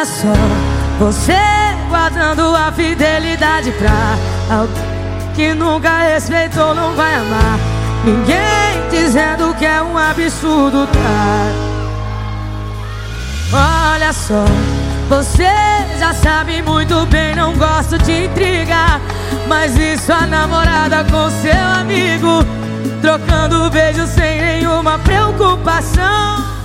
Olha só, você guardando a fidelidade pra alguém que nunca respeitou, não vai amar. Ninguém dizendo que é um absurdo, tá? Olha só, você já sabe muito bem, não gosto de intriga. Mas isso a namorada com seu amigo, trocando beijos sem nenhuma preocupação.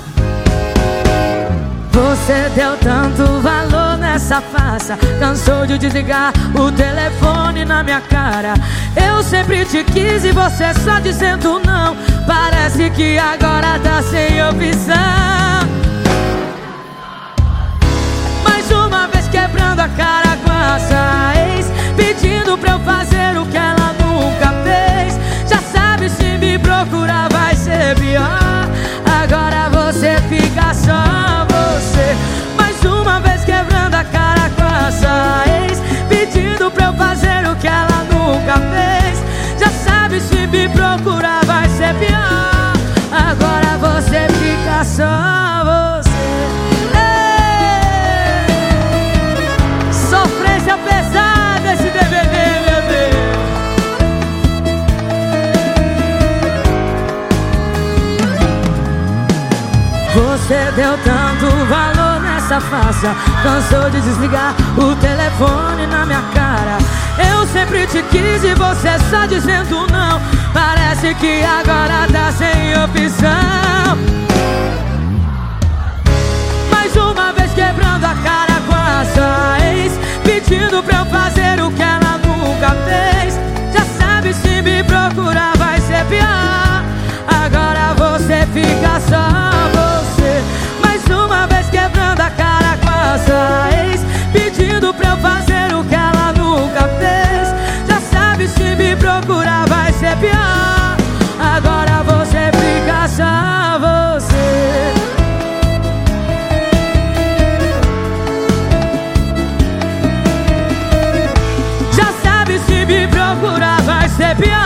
Você deu tanto valor nessa farsa. Cansou de desligar o telefone na minha cara. Eu sempre te quis e você só dizendo não. Parece que agora tá sem opção. Mais uma vez quebrando a cara só você. Ei! Sofrência pesada esse DVD, meu Deus. Você deu tanto valor nessa face, cansou de desligar o telefone na minha cara. Eu sempre te quis e você só dizendo não que agora tá sem opção. Mais uma vez quebrando a cara com a ex Pedindo pra eu fazer o que ela nunca fez. Já sabe se me procurar vai ser pior. Agora você fica só você. Mais uma vez quebrando a cara com a ex Pedindo pra eu fazer o que ela nunca fez. Já sabe se me procurar 诶不